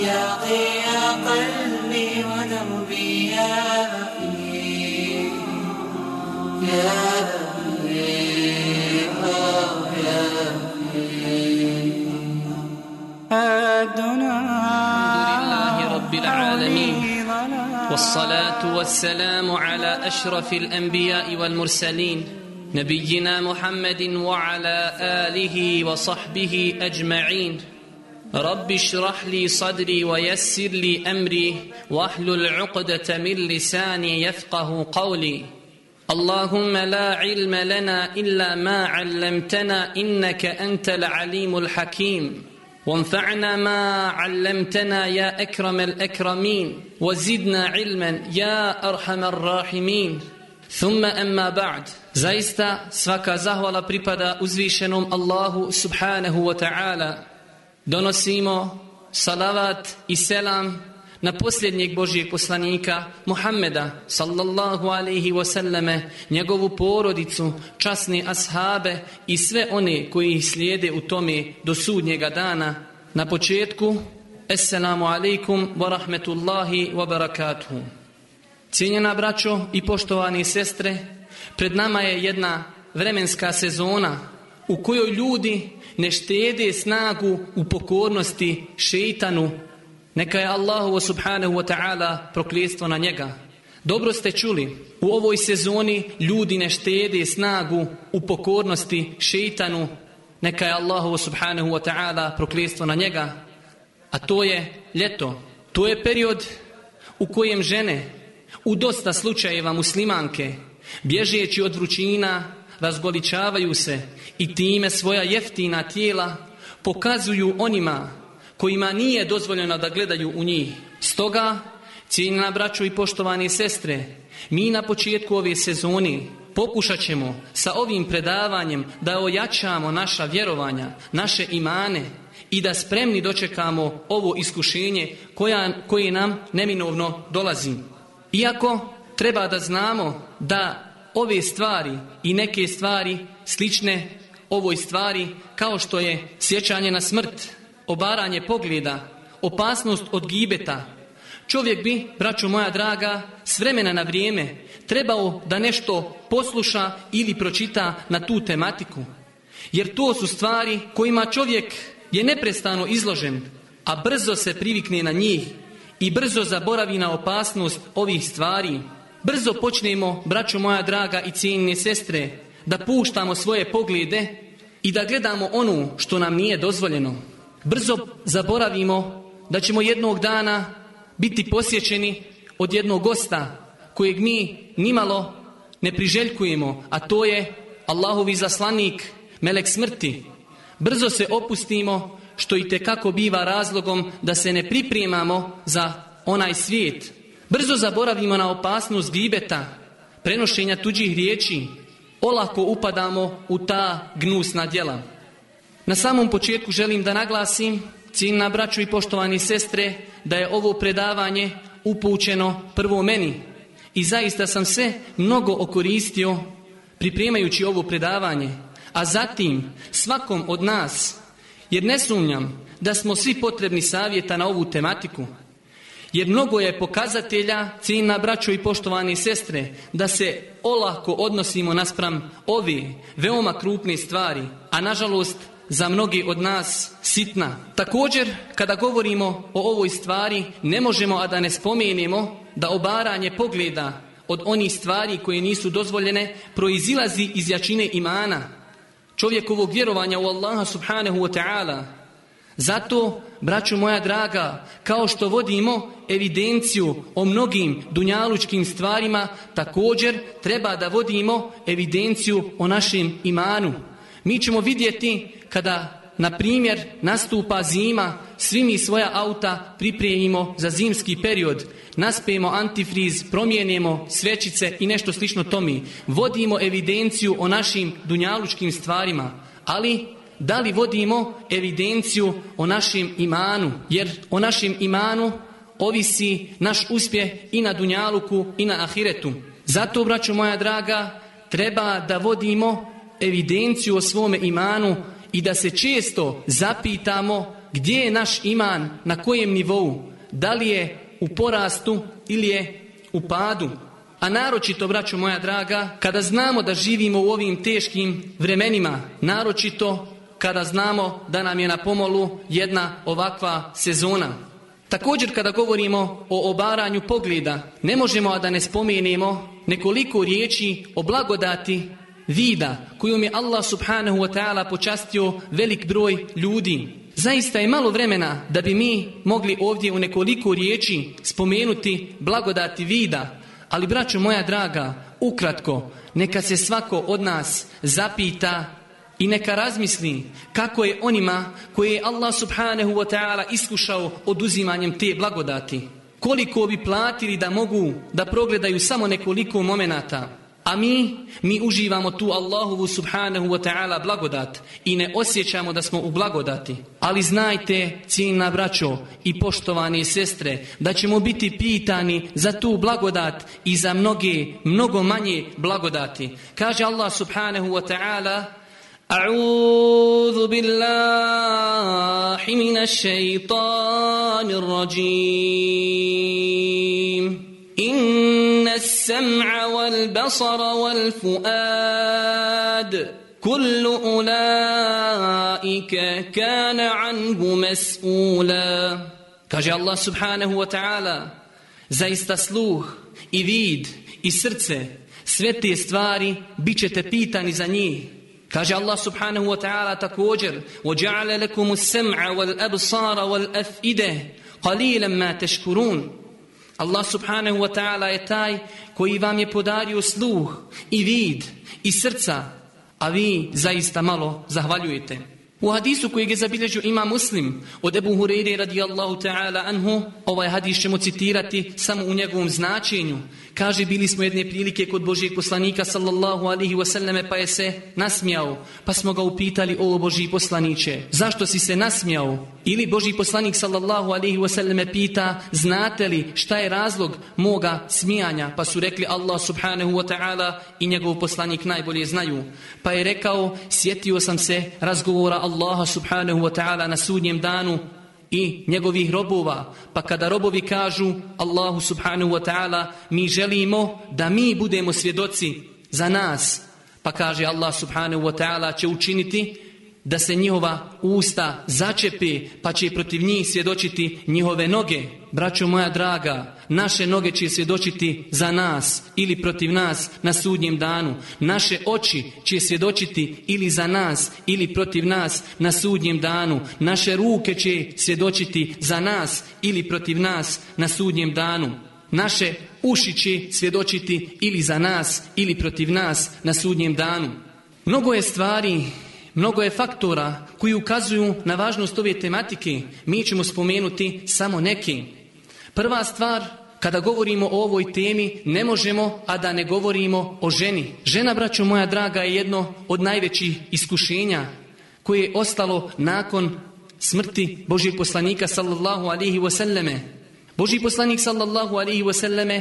يا ضياء قلبي ودربي يا أخي يا أخي الحمد لله رب العالمين. والصلاة والسلام على أشرف الأنبياء والمرسلين نبينا محمد وعلى آله وصحبه أجمعين. رب اشرح لي صدري ويسر لي أمري واحلل عقدة من لساني يفقه قولي. اللهم لا علم لنا إلا ما علمتنا إنك أنت العليم الحكيم. وانفعنا ما علمتنا يا أكرم الأكرمين. وزدنا علما يا أرحم الراحمين. Thumma emma ba'd. Zaista svaka zahvala pripada uzvišenom Allahu subhanahu wa ta'ala. Donosimo salavat i selam na posljednjeg Božijeg poslanika Muhammeda sallallahu alaihi wasallame, njegovu porodicu, časne ashabe i sve one koji ih slijede u tome do sudnjega dana. Na početku, Assalamu alaikum wa rahmetullahi wa barakatuhu. Cijenjena braćo i poštovani sestre, pred nama je jedna vremenska sezona u kojoj ljudi ne štede snagu u pokornosti šeitanu neka je Allahu subhanahu wa ta'ala prokljestvo na njega. Dobro ste čuli, u ovoj sezoni ljudi ne štede snagu u pokornosti šeitanu, neka je Allahu subhanahu wa ta'ala prokljestvo na njega. A to je ljeto. To je period u kojem žene, u dosta slučajeva muslimanke, bježeći od vrućina, razgoličavaju se i time svoja jeftina tijela pokazuju onima kojima nije dozvoljeno da gledaju u njih. Stoga, cijenjena braćo i poštovani sestre, mi na početku ove sezoni pokušat ćemo sa ovim predavanjem da ojačamo naša vjerovanja, naše imane i da spremni dočekamo ovo iskušenje koja, koje nam neminovno dolazi. Iako treba da znamo da ove stvari i neke stvari slične ovoj stvari kao što je sjećanje na smrt, obaranje pogleda, opasnost od gibeta. Čovjek bi, braćo moja draga, s vremena na vrijeme trebao da nešto posluša ili pročita na tu tematiku. Jer to su stvari kojima čovjek je neprestano izložen, a brzo se privikne na njih i brzo zaboravi na opasnost ovih stvari. Brzo počnemo, braćo moja draga i cijenine sestre, da puštamo svoje poglede i da gledamo ono što nam nije dozvoljeno. Brzo zaboravimo da ćemo jednog dana biti posjećeni od jednog gosta kojeg mi nimalo ne priželjkujemo, a to je Allahovi zaslanik, melek smrti. Brzo se opustimo, što i tekako biva razlogom da se ne pripremamo za onaj svijet. Brzo zaboravimo na opasnost gibeta, prenošenja tuđih riječi, olako upadamo u ta gnusna djela. Na samom početku želim da naglasim, ciljna braću i poštovani sestre, da je ovo predavanje upućeno prvo meni. I zaista sam se mnogo okoristio pripremajući ovo predavanje, a zatim svakom od nas, jer ne sumnjam da smo svi potrebni savjeta na ovu tematiku. Jer mnogo je pokazatelja, ciljna braćo i poštovani sestre, da se olako odnosimo naspram ovi veoma krupne stvari, a nažalost za mnogi od nas sitna. Također, kada govorimo o ovoj stvari, ne možemo a da ne spomenemo da obaranje pogleda od onih stvari koje nisu dozvoljene proizilazi iz jačine imana, čovjekovog vjerovanja u Allaha subhanahu wa ta'ala. Zato, braću moja draga, kao što vodimo evidenciju o mnogim dunjalučkim stvarima, također treba da vodimo evidenciju o našem imanu. Mi ćemo vidjeti kada, na primjer, nastupa zima, svi mi svoja auta pripremimo za zimski period. Naspijemo antifriz, promijenimo svećice i nešto slično tomi. Vodimo evidenciju o našim dunjalučkim stvarima, ali da li vodimo evidenciju o našem imanu? Jer o našem imanu ovisi naš uspjeh i na dunjaluku i na ahiretu. Zato, braćo moja draga, treba da vodimo evidenciju o svome imanu i da se često zapitamo gdje je naš iman, na kojem nivou, da li je u porastu ili je u padu. A naročito, braćo moja draga, kada znamo da živimo u ovim teškim vremenima, naročito kada znamo da nam je na pomolu jedna ovakva sezona. Također kada govorimo o obaranju pogleda, ne možemo a da ne spomenemo nekoliko riječi o blagodati vida kojom je Allah subhanahu wa ta'ala počastio velik broj ljudi. Zaista je malo vremena da bi mi mogli ovdje u nekoliko riječi spomenuti blagodati vida, ali braćo moja draga, ukratko, neka se svako od nas zapita i neka razmisli kako je onima koje je Allah subhanahu wa ta'ala iskušao oduzimanjem te blagodati. Koliko bi platili da mogu da progledaju samo nekoliko momenata. A mi, mi uživamo tu Allahovu subhanahu wa ta'ala blagodat i ne osjećamo da smo u blagodati. Ali znajte, cijenina braćo i poštovane sestre, da ćemo biti pitani za tu blagodat i za mnoge, mnogo manje blagodati. Kaže Allah subhanahu wa ta'ala, أعوذ بالله من الشيطان الرجيم إن السمع والبصر والفؤاد كل أولئك كان عنه مسؤولا. كاجي الله سبحانه وتعالى zaista sluh i vid i srce sve te stvari bit ćete pitani za njih. وَجَعَلَ لَكُمُ السَّمْعَ وَالْأَبْصَارَ والأفئدة قَلِيلًا مَا تَشْكُرُونَ Allah subhanahu wa ta'ala je taj koji vam je podario sluh i vid i srca, a vi zaista malo zahvaljujete. U hadisu kojeg je zabilježio ima muslim od Ebu Hureyre radijallahu ta'ala anhu, ovaj hadis ćemo citirati samo u njegovom značenju. Kaže, bili smo jedne prilike kod Božijeg poslanika sallallahu alihi wasallame pa je se nasmijao. Pa smo ga upitali, o Božiji poslaniće, zašto si se nasmijao? Ili Božji poslanik sallallahu alihi wasallame pita, znate li šta je razlog moga smijanja? Pa su rekli Allah subhanahu wa ta'ala i njegov poslanik najbolje znaju. Pa je rekao, sjetio sam se razgovora Allaha subhanahu wa ta'ala na sudnjem danu i njegovih robova. Pa kada robovi kažu Allahu subhanahu wa ta'ala mi želimo da mi budemo svjedoci za nas. Pa kaže Allah subhanahu wa ta'ala će učiniti da se njihova usta začepe pa će protiv njih svjedočiti njihove noge. Braćo moja draga, naše noge će svjedočiti za nas ili protiv nas na sudnjem danu. Naše oči će svjedočiti ili za nas ili protiv nas na sudnjem danu. Naše ruke će svjedočiti za nas ili protiv nas na sudnjem danu. Naše uši će svjedočiti ili za nas ili protiv nas na sudnjem danu. Mnogo je stvari Mnogo je faktora koji ukazuju na važnost ove tematike. Mi ćemo spomenuti samo neki. Prva stvar, kada govorimo o ovoj temi, ne možemo, a da ne govorimo o ženi. Žena, braćo moja draga, je jedno od najvećih iskušenja koje je ostalo nakon smrti Božijeg poslanika sallallahu alihi wasallame. Božji poslanik sallallahu alihi wasallame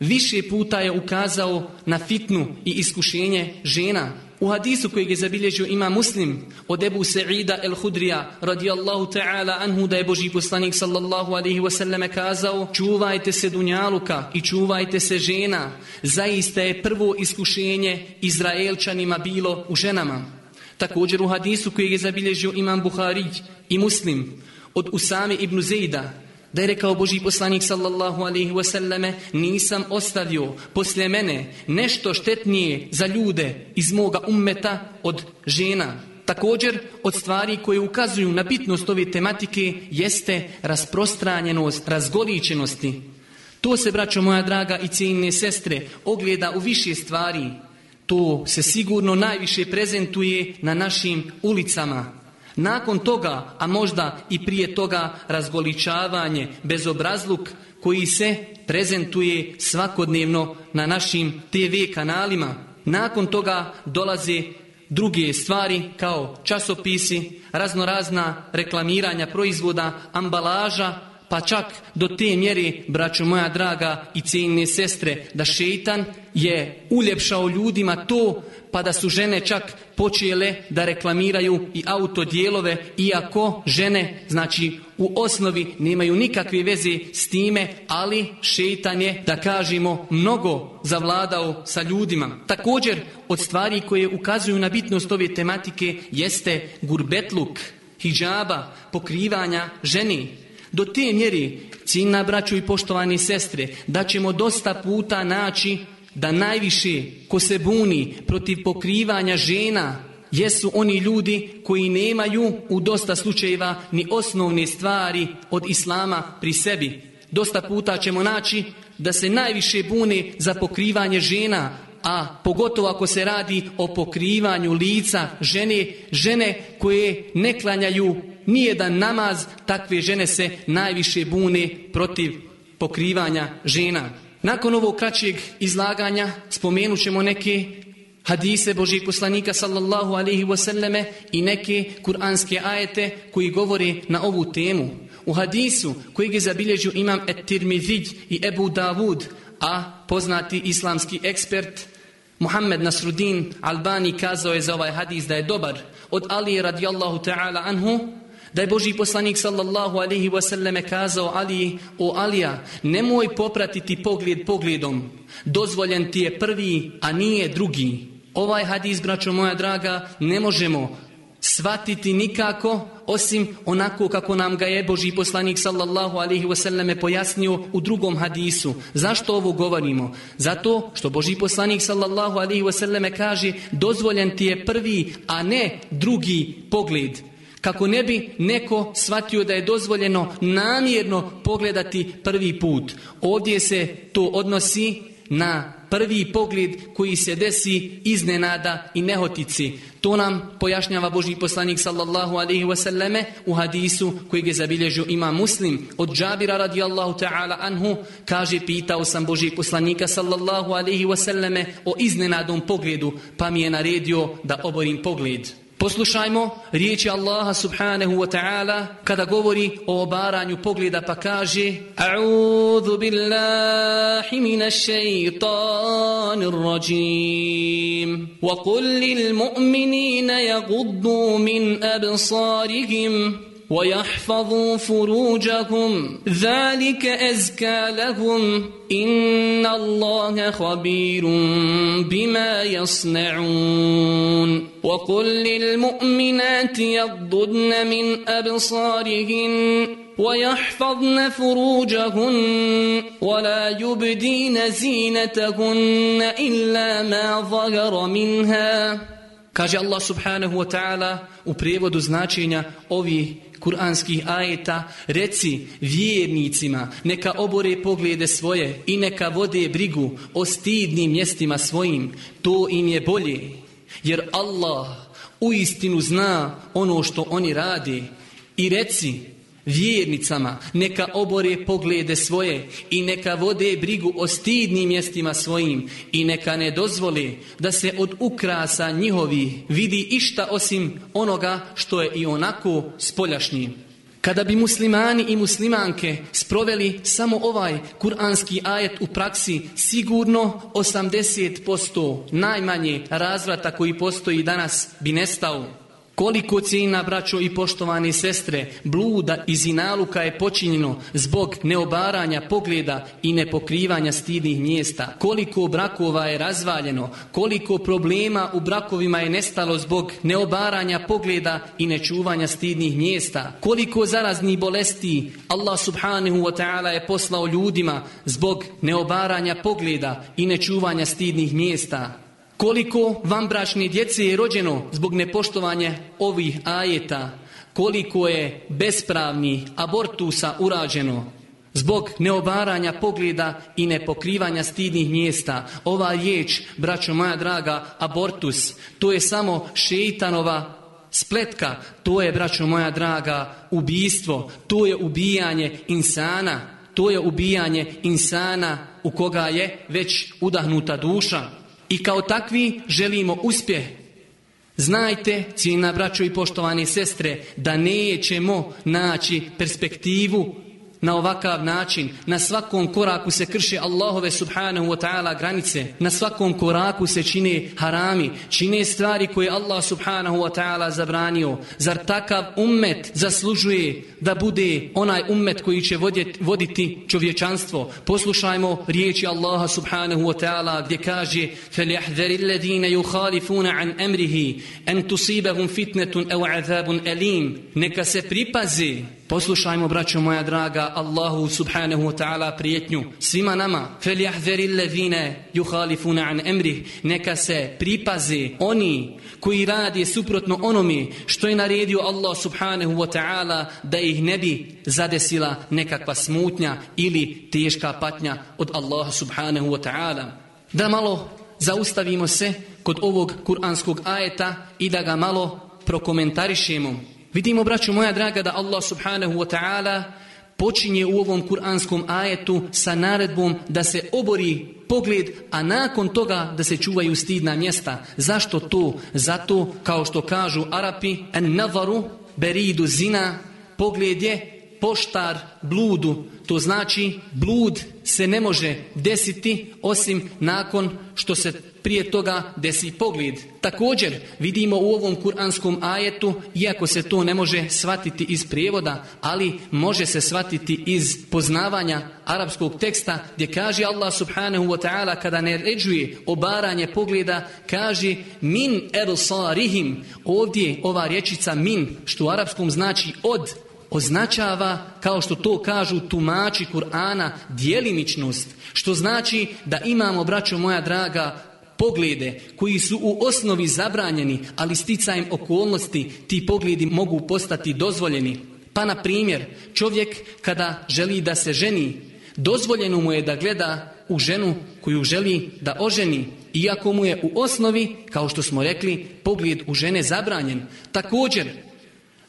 više puta je ukazao na fitnu i iskušenje žena. U hadisu kojeg je zabilježio ima muslim od Ebu Sa'ida el-Hudrija radijallahu ta'ala anhu da je Boži poslanik sallallahu alaihi wasallam kazao čuvajte se dunjaluka i čuvajte se žena. Zaista je prvo iskušenje Izraelčanima bilo u ženama. Također u hadisu kojeg je zabilježio imam Buhari i muslim od Usame ibn Zejda da je rekao Boži poslanik sallallahu alaihi wasallame nisam ostavio poslije mene nešto štetnije za ljude iz moga ummeta od žena. Također, od stvari koje ukazuju na bitnost ove tematike jeste rasprostranjenost, razgoličenosti. To se, braćo moja draga i cijenine sestre, ogleda u više stvari. To se sigurno najviše prezentuje na našim ulicama, nakon toga, a možda i prije toga, razgoličavanje, bezobrazluk koji se prezentuje svakodnevno na našim TV kanalima. Nakon toga dolaze druge stvari kao časopisi, raznorazna reklamiranja proizvoda, ambalaža, pa čak do te mjere, braćo moja draga i cijenine sestre, da šeitan je uljepšao ljudima to, pa da su žene čak počele da reklamiraju i autodijelove, iako žene, znači u osnovi nemaju nikakve veze s time, ali šeitan je, da kažemo, mnogo zavladao sa ljudima. Također, od stvari koje ukazuju na bitnost ove tematike jeste gurbetluk, hijaba, pokrivanja ženi. Do te mjeri, ciljna braću i poštovani sestre, da ćemo dosta puta naći da najviše ko se buni protiv pokrivanja žena jesu oni ljudi koji nemaju u dosta slučajeva ni osnovne stvari od islama pri sebi. Dosta puta ćemo naći da se najviše bune za pokrivanje žena, a pogotovo ako se radi o pokrivanju lica žene, žene koje ne klanjaju nijedan namaz, takve žene se najviše bune protiv pokrivanja žena. Nakon ovog kraćeg izlaganja spomenut ćemo neke hadise Božih poslanika sallallahu alaihi wasallame i neke kuranske ajete koji govore na ovu temu. U hadisu koji je zabilježio imam Et-Tirmidhij i Ebu Davud, a poznati islamski ekspert Muhammed Nasruddin Albani kazao je za ovaj hadis da je dobar od Ali radijallahu ta'ala anhu da je Boži poslanik sallallahu alaihi wasallam kazao Ali o Alija nemoj popratiti pogled pogledom dozvoljen ti je prvi a nije drugi ovaj hadis braćo moja draga ne možemo shvatiti nikako osim onako kako nam ga je Boži poslanik sallallahu alaihi wasallam pojasnio u drugom hadisu. Zašto ovo govorimo? Zato što Boži poslanik sallallahu alaihi wasallam kaže dozvoljen ti je prvi, a ne drugi pogled. Kako ne bi neko shvatio da je dozvoljeno namjerno pogledati prvi put. Ovdje se to odnosi na prvi pogled koji se desi iznenada i nehotici. To nam pojašnjava Boži poslanik sallallahu alaihi wasallame u hadisu koji je zabilježio ima muslim. Od Džabira radijallahu ta'ala anhu kaže pitao sam Boži poslanika sallallahu alaihi wasallame o iznenadom pogledu pa mi je naredio da oborim pogled. Poslušajmo riječi Allaha subhanahu wa ta'ala kada govori o obaranju pogleda pa kaže A'udhu billahi minash shaytanir rajim wa qul lil yaghuddu min absarihim ويحفظوا فروجهم ذلك أزكى لهم. إن الله خبير بما يصنعون. وقل للمؤمنات يغضضن من أبصارهن ويحفظن فروجهن ولا يبدين زينتهن إلا ما ظهر منها. Kaže Allah subhanahu wa ta'ala u prijevodu značenja ovih kuranskih ajeta, reci vjernicima, neka obore poglede svoje i neka vode brigu o stidnim mjestima svojim, to im je bolje. Jer Allah u istinu zna ono što oni radi i reci vjernicama, neka obore poglede svoje i neka vode brigu o stidnim mjestima svojim i neka ne dozvole da se od ukrasa njihovi vidi išta osim onoga što je i onako spoljašnji. Kada bi muslimani i muslimanke sproveli samo ovaj kuranski ajet u praksi, sigurno 80% najmanje razvrata koji postoji danas bi nestao. Koliko cijena, braćo i poštovane sestre, bluda i zinaluka je počinjeno zbog neobaranja pogleda i nepokrivanja stidnih mjesta. Koliko brakova je razvaljeno, koliko problema u brakovima je nestalo zbog neobaranja pogleda i nečuvanja stidnih mjesta. Koliko zaraznih bolesti Allah subhanahu wa ta'ala je poslao ljudima zbog neobaranja pogleda i nečuvanja stidnih mjesta. Koliko vanbračne djece je rođeno zbog nepoštovanja ovih ajeta, koliko je bespravni abortusa urađeno zbog neobaranja pogleda i nepokrivanja stidnih mjesta. Ova riječ, braćo moja draga, abortus, to je samo šeitanova spletka, to je, braćo moja draga, ubijstvo, to je ubijanje insana, to je ubijanje insana u koga je već udahnuta duša. I kao takvi želimo uspjeh. Znajte, cijena braćo i poštovane sestre, da nećemo naći perspektivu na ovakav način, na svakom koraku se krše Allahove subhanahu wa ta'ala granice, na svakom koraku se čine harami, čine stvari koje Allah subhanahu wa ta'ala zabranio. Zar takav ummet zaslužuje da bude onaj ummet koji će voditi čovječanstvo? Poslušajmo riječi Allaha subhanahu wa ta'ala gdje kaže فَلْيَحْذَرِ الَّذِينَ يُخَالِفُونَ عَنْ أَمْرِهِ أَنْ تُصِيبَهُمْ فِتْنَةٌ أَوْ عَذَابٌ أَلِيمٌ Neka se pripazi Poslušajmo, braćo moja draga, Allahu subhanahu wa ta'ala prijetnju svima nama. فَلْيَحْذَرِ الَّذِينَ يُخَالِفُونَ عَنْ أَمْرِهِ Neka se pripaze oni koji radi suprotno onome što je naredio Allah subhanahu wa ta'ala da ih ne bi zadesila nekakva smutnja ili teška patnja od Allaha subhanahu wa ta'ala. Da malo zaustavimo se kod ovog kuranskog ajeta i da ga malo prokomentarišemo. Vidimo, braću moja draga, da Allah subhanahu wa ta'ala počinje u ovom kuranskom ajetu sa naredbom da se obori pogled, a nakon toga da se čuvaju stidna mjesta. Zašto to? Zato, kao što kažu Arapi, en navaru beridu zina, pogled je poštar bludu. To znači blud se ne može desiti osim nakon što se prije toga desi pogled. Također vidimo u ovom kuranskom ajetu, iako se to ne može shvatiti iz prijevoda, ali može se shvatiti iz poznavanja arapskog teksta gdje kaže Allah subhanahu wa ta'ala kada ne ređuje obaranje pogleda, kaže min ersarihim. Ovdje ova rječica min, što u arapskom znači od, označava, kao što to kažu tumači Kur'ana, dijelimičnost, što znači da imamo, braćo moja draga, poglede koji su u osnovi zabranjeni, ali sticajem okolnosti ti pogledi mogu postati dozvoljeni. Pa na primjer, čovjek kada želi da se ženi, dozvoljeno mu je da gleda u ženu koju želi da oženi, iako mu je u osnovi, kao što smo rekli, pogled u žene zabranjen. Također,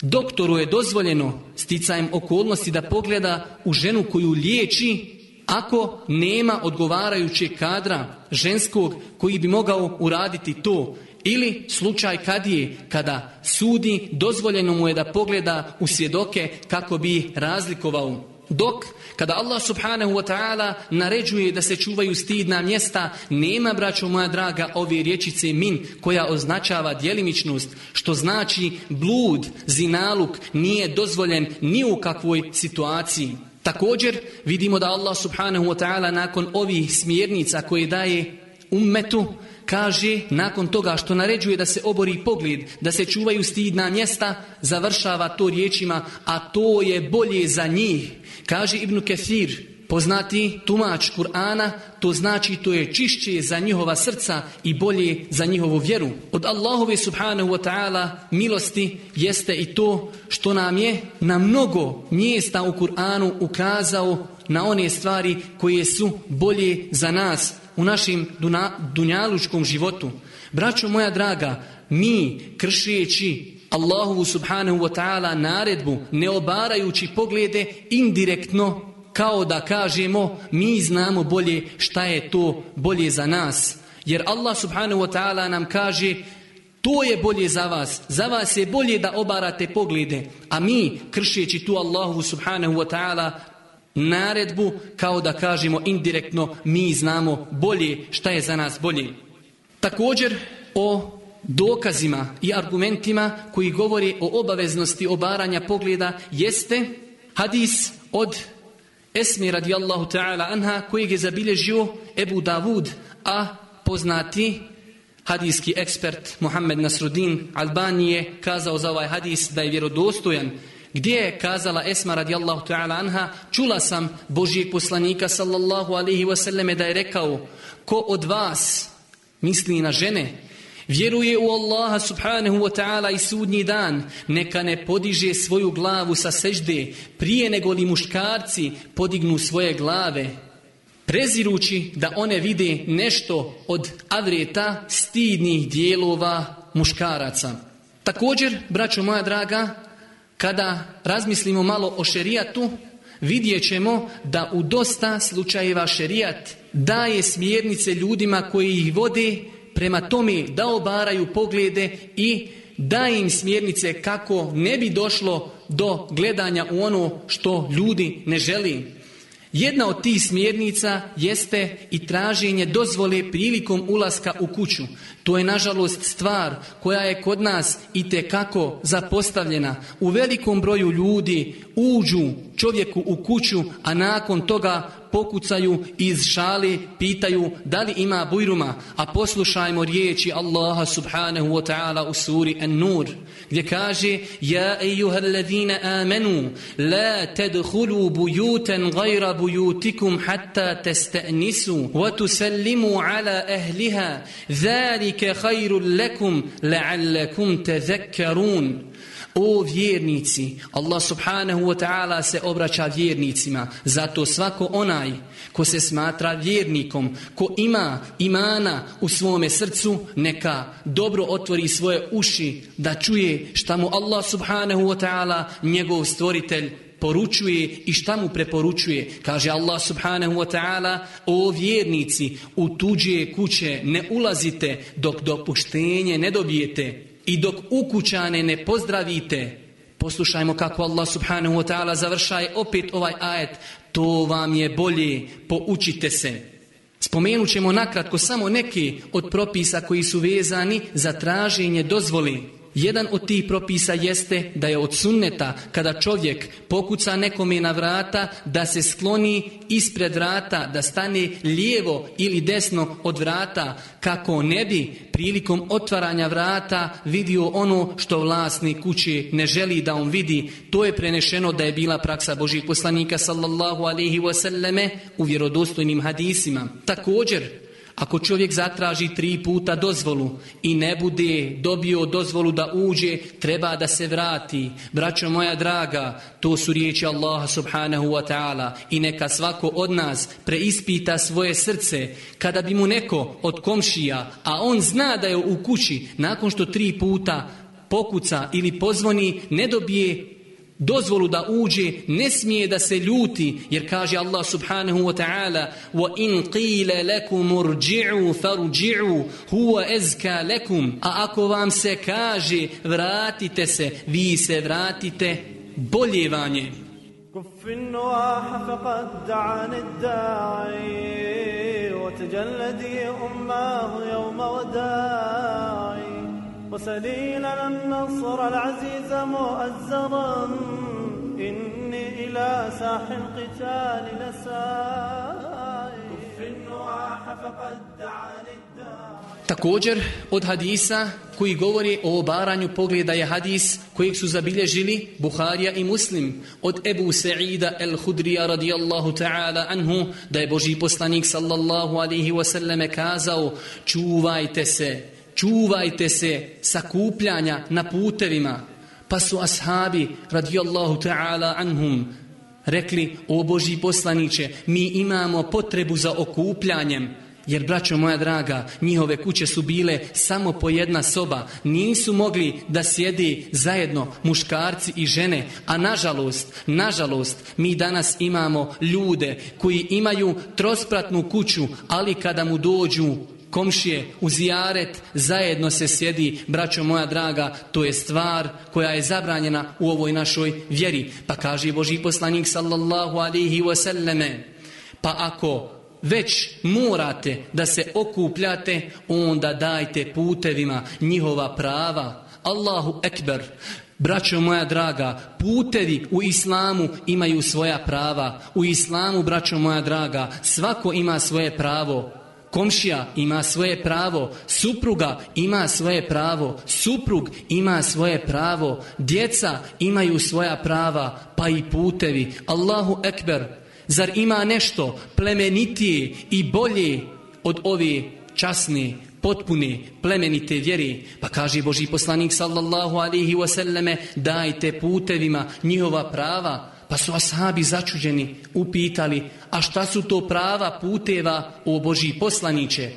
doktoru je dozvoljeno sticajem okolnosti da pogleda u ženu koju liječi ako nema odgovarajućeg kadra ženskog koji bi mogao uraditi to ili slučaj kad je kada sudi dozvoljeno mu je da pogleda u svjedoke kako bi razlikovao dok kada Allah subhanahu wa ta'ala naređuje da se čuvaju stidna mjesta, nema, braćo moja draga, ove riječice min koja označava djelimičnost, što znači blud, zinaluk nije dozvoljen ni u kakvoj situaciji. Također vidimo da Allah subhanahu wa ta'ala nakon ovih smjernica koje daje ummetu kaže nakon toga što naređuje da se obori pogled, da se čuvaju stidna mjesta, završava to riječima, a to je bolje za njih. Kaže Ibn Kathir, poznati tumač Kur'ana, to znači to je čišće za njihova srca i bolje za njihovu vjeru. Od Allahove subhanahu wa ta'ala milosti jeste i to što nam je na mnogo mjesta u Kur'anu ukazao na one stvari koje su bolje za nas u našim dunjalučkom životu. Braćo moja draga, mi kršijeći Allahovu subhanahu wa ta'ala naredbu, ne obarajući poglede indirektno kao da kažemo mi znamo bolje šta je to bolje za nas. Jer Allah subhanahu wa ta'ala nam kaže to je bolje za vas. Za vas je bolje da obarate poglede. A mi, kršeći tu Allahu subhanahu wa ta'ala naredbu, kao da kažemo indirektno, mi znamo bolje šta je za nas bolje. Također o dokazima i argumentima koji govori o obaveznosti obaranja pogleda jeste hadis od Esmi radijallahu ta'ala anha kojeg je zabilježio Ebu Davud, a poznati hadijski ekspert Muhammed Nasruddin Albanije kazao za ovaj hadis da je vjerodostojan. Gdje je kazala Esma radijallahu ta'ala anha čula sam Božijeg poslanika sallallahu alaihi wasallam da je rekao ko od vas misli na žene Vjeruje u Allaha subhanahu wa ta'ala i sudnji dan, neka ne podiže svoju glavu sa sežde prije nego li muškarci podignu svoje glave. Prezirući da one vide nešto od avreta stidnih dijelova muškaraca. Također, braćo moja draga, kada razmislimo malo o šerijatu, vidjet ćemo da u dosta slučajeva šerijat daje smjernice ljudima koji ih vode prema tome da obaraju poglede i daje im smjernice kako ne bi došlo do gledanja u ono što ljudi ne želi. Jedna od tih smjernica jeste i traženje dozvole prilikom ulaska u kuću. To je nažalost stvar koja je kod nas i kako zapostavljena. U velikom broju ljudi uđu čovjeku u kuću, a nakon toga pokucaju iz šali, pitaju da li ima bujruma, a poslušajmo riječi Allaha subhanahu wa ta'ala u suri An-Nur, gdje kaže Ja ejuha alladhina amanu, la tadkhulu bujutan gajra bujutikum hatta testa'nisu, wa tusallimu ala ahliha, zalike khairul lakum, la'allakum tazakkarun. O vjernici, Allah subhanahu wa ta'ala se obraća vjernicima, zato svako onaj ko se smatra vjernikom, ko ima imana u svome srcu, neka dobro otvori svoje uši da čuje šta mu Allah subhanahu wa ta'ala, njegov stvoritelj, poručuje i šta mu preporučuje. Kaže Allah subhanahu wa ta'ala, o vjernici, u tuđe kuće ne ulazite dok dopuštenje ne dobijete i dok ukućane ne pozdravite, poslušajmo kako Allah subhanahu wa ta'ala završaje opet ovaj ajet, to vam je bolje, poučite se. Spomenut ćemo nakratko samo neki od propisa koji su vezani za traženje dozvoli jedan od tih propisa jeste da je od sunneta kada čovjek pokuca nekome na vrata da se skloni ispred vrata, da stane lijevo ili desno od vrata kako ne bi prilikom otvaranja vrata vidio ono što vlasnik kuće ne želi da on vidi. To je prenešeno da je bila praksa Božih poslanika sallallahu alaihi wasallame u vjerodostojnim hadisima. Također, ako čovjek zatraži tri puta dozvolu i ne bude dobio dozvolu da uđe, treba da se vrati. Braćo moja draga, to su riječi Allaha subhanahu wa ta'ala i neka svako od nas preispita svoje srce. Kada bi mu neko od komšija, a on zna da je u kući, nakon što tri puta pokuca ili pozvoni, ne dobije dozvolu da uđe, ne smije da se ljuti, jer kaže Allah subhanahu wa ta'ala وَإِنْ قِيلَ لَكُمُ ارْجِعُوا فَرْجِعُوا هُوَ أَزْكَى لَكُمْ A ako vam se kaže vratite se, vi se vratite, bolje vanje. كف النواح فقد دعان الداعي وتجلدي أماه يوم وداعي وسليلا النصر العزيز مؤزرا إني إلى ساح القتال لسائي كف النواح فقد دعاني Također od hadisa koji govori o obaranju pogleda je hadis kojeg su zabilježili Buharija i Muslim od Ebu Sa'ida el-Hudrija radijallahu ta'ala anhu da je Boži poslanik sallallahu alihi wasallam kazao čuvajte se čuvajte se sakupljanja na putevima. Pa su ashabi radijallahu ta'ala anhum rekli, o Boži poslaniće, mi imamo potrebu za okupljanjem. Jer, braćo moja draga, njihove kuće su bile samo po jedna soba. Nisu mogli da sjedi zajedno muškarci i žene. A nažalost, nažalost, mi danas imamo ljude koji imaju trospratnu kuću, ali kada mu dođu komšije u zijaret, zajedno se sjedi, braćo moja draga, to je stvar koja je zabranjena u ovoj našoj vjeri. Pa kaže Boži poslanik sallallahu alihi wasallame, pa ako već morate da se okupljate, onda dajte putevima njihova prava. Allahu ekber, Braćo moja draga, putevi u islamu imaju svoja prava. U islamu, braćo moja draga, svako ima svoje pravo. Komšija ima svoje pravo, supruga ima svoje pravo, suprug ima svoje pravo, djeca imaju svoja prava, pa i putevi. Allahu ekber, zar ima nešto plemenitije i bolje od ove časne, potpune, plemenite vjeri? Pa kaže Boži poslanik sallallahu alihi wasallame, dajte putevima njihova prava, pa su ashabi začuđeni upitali, a šta su to prava puteva u Božji poslaniće?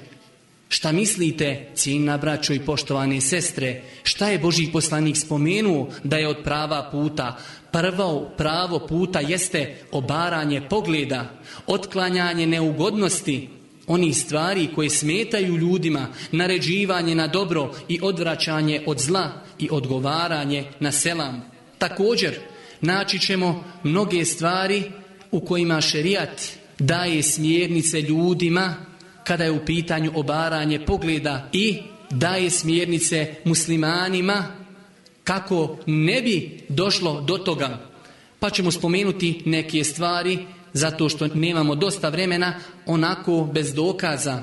Šta mislite, cijena braćo i poštovane sestre, šta je Božji poslanik spomenuo da je od prava puta? Prvo pravo puta jeste obaranje pogleda, otklanjanje neugodnosti, oni stvari koje smetaju ljudima, naređivanje na dobro i odvraćanje od zla i odgovaranje na selam. Također, naći ćemo mnoge stvari u kojima šerijat daje smjernice ljudima kada je u pitanju obaranje pogleda i daje smjernice muslimanima kako ne bi došlo do toga. Pa ćemo spomenuti neke stvari zato što nemamo dosta vremena onako bez dokaza.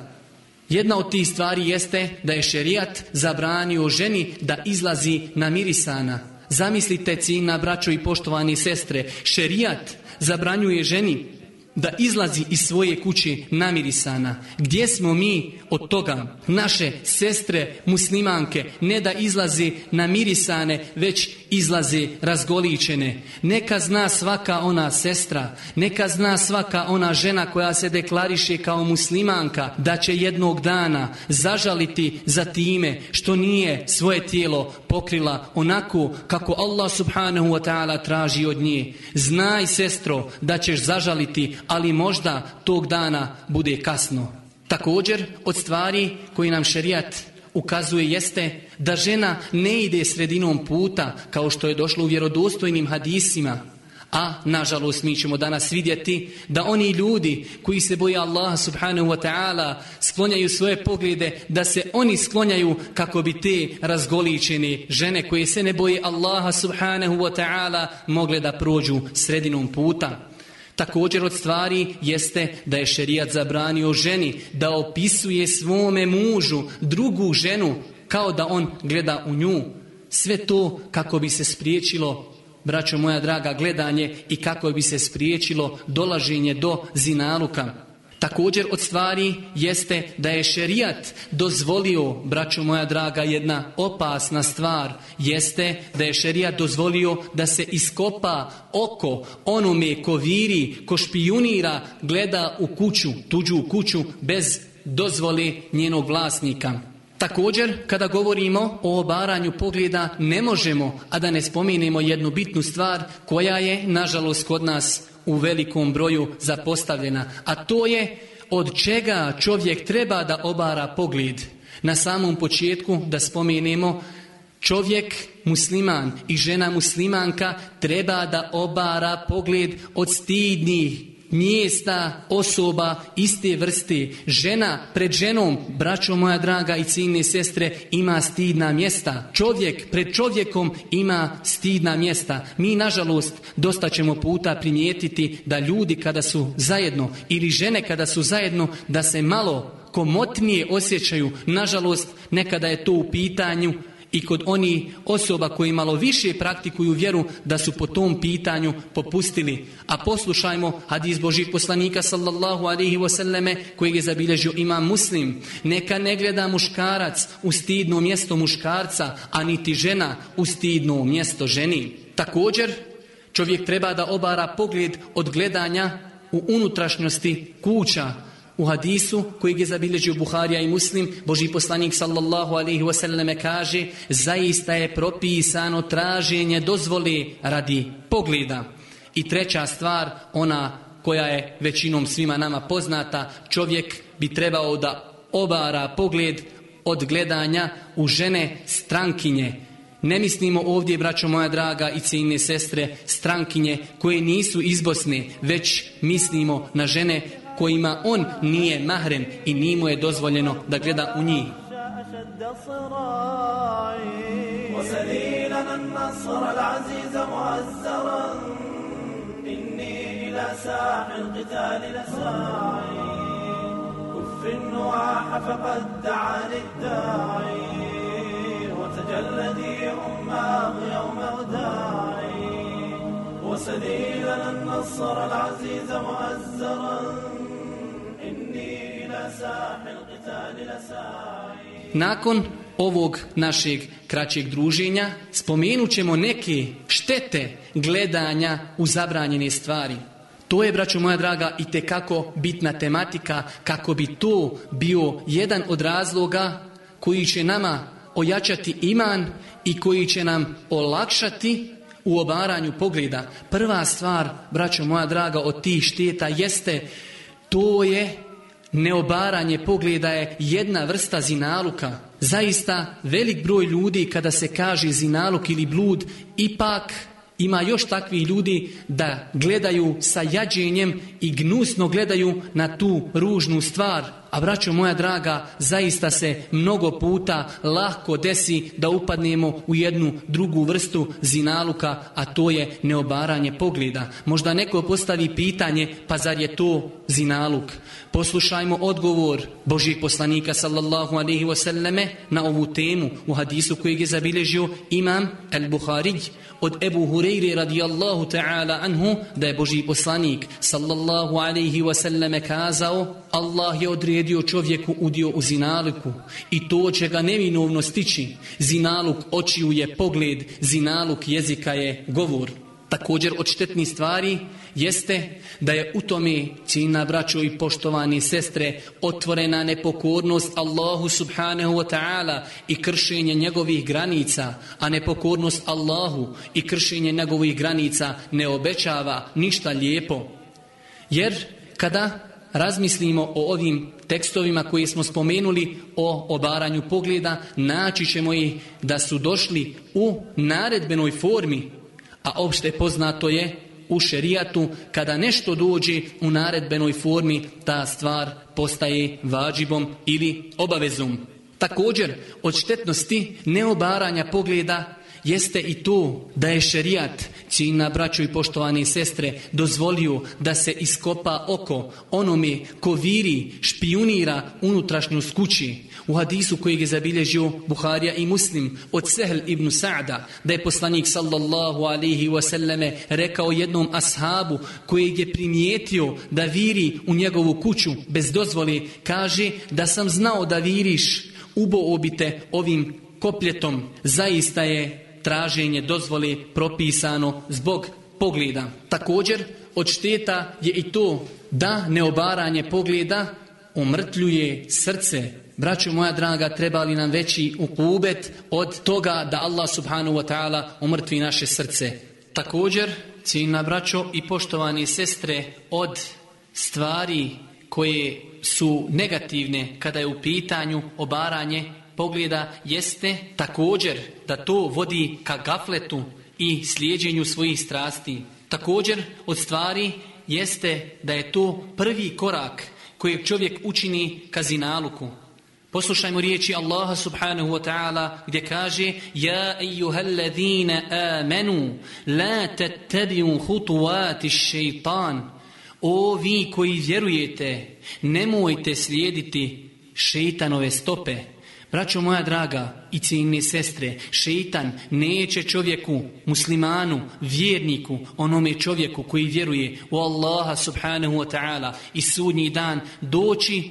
Jedna od tih stvari jeste da je šerijat zabranio ženi da izlazi na mirisana. Zamislite cina, braćo i poštovani sestre, šerijat zabranjuje ženi da izlazi iz svoje kuće namirisana. Gdje smo mi od toga? Naše sestre muslimanke ne da izlazi namirisane, već izlaze razgoličene. Neka zna svaka ona sestra, neka zna svaka ona žena koja se deklariše kao muslimanka da će jednog dana zažaliti za time što nije svoje tijelo pokrila onako kako Allah subhanahu wa ta'ala traži od nje. Znaj sestro da ćeš zažaliti ali možda tog dana bude kasno. Također, od stvari koji nam šerijat ukazuje jeste da žena ne ide sredinom puta kao što je došlo u vjerodostojnim hadisima, a nažalost mi ćemo danas vidjeti da oni ljudi koji se boje Allaha subhanahu wa ta'ala sklonjaju svoje poglede da se oni sklonjaju kako bi te razgoličene žene koje se ne boje Allaha subhanahu wa ta'ala mogle da prođu sredinom puta. Također od stvari jeste da je šerijat zabranio ženi da opisuje svome mužu drugu ženu kao da on gleda u nju. Sve to kako bi se spriječilo, braćo moja draga, gledanje i kako bi se spriječilo dolaženje do zinaluka. Također od stvari jeste da je šerijat dozvolio, braćo moja draga, jedna opasna stvar, jeste da je šerijat dozvolio da se iskopa oko onome ko viri, ko špijunira, gleda u kuću, tuđu kuću bez dozvoli njenog vlasnika. Također, kada govorimo o obaranju pogleda, ne možemo, a da ne spomenemo jednu bitnu stvar koja je, nažalost, kod nas u velikom broju zapostavljena, a to je od čega čovjek treba da obara pogled. Na samom početku da spomenemo čovjek musliman i žena muslimanka treba da obara pogled od stidnih mjesta osoba iste vrste. Žena pred ženom, braćo moja draga i ciljne sestre, ima stidna mjesta. Čovjek pred čovjekom ima stidna mjesta. Mi, nažalost, dosta ćemo puta primijetiti da ljudi kada su zajedno ili žene kada su zajedno, da se malo komotnije osjećaju. Nažalost, nekada je to u pitanju i kod oni osoba koji malo više praktikuju vjeru da su po tom pitanju popustili. A poslušajmo hadis Božih poslanika sallallahu alaihi wasallame kojeg je zabilježio imam muslim. Neka ne gleda muškarac u stidno mjesto muškarca, a niti žena u stidno mjesto ženi. Također, čovjek treba da obara pogled od gledanja u unutrašnjosti kuća, u hadisu kojeg je zabilježio Buharija i Muslim, Boži poslanik sallallahu alaihi wasallam kaže zaista je propisano traženje dozvoli radi pogleda. I treća stvar, ona koja je većinom svima nama poznata, čovjek bi trebao da obara pogled od gledanja u žene strankinje. Ne mislimo ovdje, braćo moja draga i cijene sestre, strankinje koje nisu izbosne, već mislimo na žene kojima on nije mahrem i nije mu je dozvoljeno da gleda u njih. ساح القتال لساعي. كف النواح فقد دعاني الداعي وتجلدي أماه يوم النصر العزيز مؤزرا Nakon ovog našeg kraćeg druženja spomenut ćemo neke štete gledanja u zabranjene stvari. To je, braćo moja draga, i tekako bitna tematika kako bi to bio jedan od razloga koji će nama ojačati iman i koji će nam olakšati u obaranju pogleda. Prva stvar, braćo moja draga, od tih šteta jeste to je neobaranje pogleda je jedna vrsta zinaluka. Zaista velik broj ljudi kada se kaže zinaluk ili blud ipak ima još takvih ljudi da gledaju sa jađenjem i gnusno gledaju na tu ružnu stvar. A braćo moja draga, zaista se mnogo puta lahko desi da upadnemo u jednu drugu vrstu zinaluka, a to je neobaranje pogleda. Možda neko postavi pitanje, pa zar je to zinaluk? Poslušajmo odgovor Božih poslanika sallallahu alaihi wasallame na ovu temu u hadisu kojeg je zabilježio imam al-Buhari od Ebu Hureyri radijallahu ta'ala anhu da je Božji poslanik sallallahu alaihi wasallame kazao Allah je odredio čovjeku udio u zinaluku i to će ga neminovno stići. Zinaluk očiju je pogled, zinaluk jezika je govor. Također od štetnih stvari jeste da je u tome cijena braćo i poštovani sestre otvorena nepokornost Allahu subhanahu wa ta'ala i kršenje njegovih granica, a nepokornost Allahu i kršenje njegovih granica ne obećava ništa lijepo. Jer kada razmislimo o ovim tekstovima koje smo spomenuli o obaranju pogleda, naći ćemo ih da su došli u naredbenoj formi, a opšte poznato je u šerijatu kada nešto dođe u naredbenoj formi ta stvar postaje vađibom ili obavezom. Također od štetnosti neobaranja pogleda jeste i to da je šerijat, čina braću i poštovane sestre, dozvolio da se iskopa oko onome ko viri, špijunira unutrašnju skući. U hadisu kojeg je zabilježio Buharija i Muslim od Sehl ibn Sa'da, da je poslanik sallallahu alaihi wasallame rekao jednom ashabu kojeg je primijetio da viri u njegovu kuću bez dozvoli, kaže da sam znao da viriš, ubo te ovim kopljetom, zaista je traženje dozvole propisano zbog pogleda. Također, od šteta je i to da neobaranje pogleda umrtljuje srce. Braćo moja draga, treba li nam veći ukubet od toga da Allah subhanahu wa ta'ala umrtvi naše srce. Također, cijena braćo i poštovani sestre, od stvari koje su negativne kada je u pitanju obaranje pogleda jeste također da to vodi ka gafletu i slijeđenju svojih strasti. Također od stvari jeste da je to prvi korak kojeg čovjek učini ka zinaluku. Poslušajmo riječi Allaha subhanahu wa ta'ala gdje kaže Ja ejuhalladhina amenu la tattabi'u hutuvati šeitan O vi koji vjerujete nemojte slijediti šeitanove stope Braćo moja draga i cijenine sestre, šeitan neće čovjeku, muslimanu, vjerniku, onome čovjeku koji vjeruje u Allaha subhanahu wa ta'ala i sudnji dan doći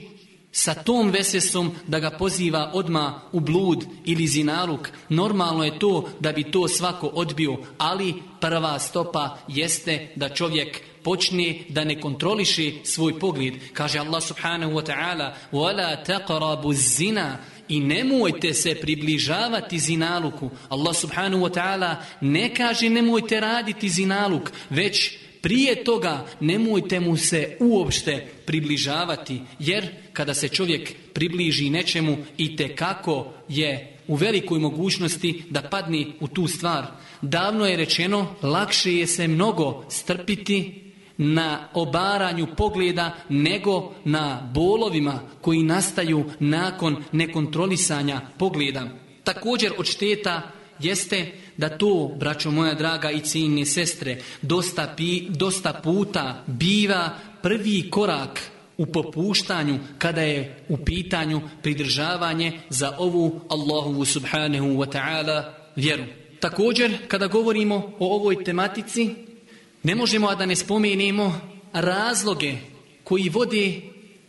sa tom vesesom da ga poziva odma u blud ili zinaluk. Normalno je to da bi to svako odbio, ali prva stopa jeste da čovjek počne da ne kontroliše svoj pogled. Kaže Allah subhanahu wa ta'ala وَلَا تَقْرَبُ zina i nemojte se približavati zinaluku. Allah subhanahu wa ta'ala ne kaže nemojte raditi zinaluk, već prije toga nemojte mu se uopšte približavati, jer kada se čovjek približi nečemu i te kako je u velikoj mogućnosti da padne u tu stvar. Davno je rečeno, lakše je se mnogo strpiti na obaranju pogleda nego na bolovima koji nastaju nakon nekontrolisanja pogleda. Također od šteta jeste da to, braćo moja draga i cijenine sestre, dosta, pi, dosta puta biva prvi korak u popuštanju kada je u pitanju pridržavanje za ovu Allahovu subhanahu wa ta'ala vjeru. Također, kada govorimo o ovoj tematici, ne možemo, a da ne spomenemo razloge koji vode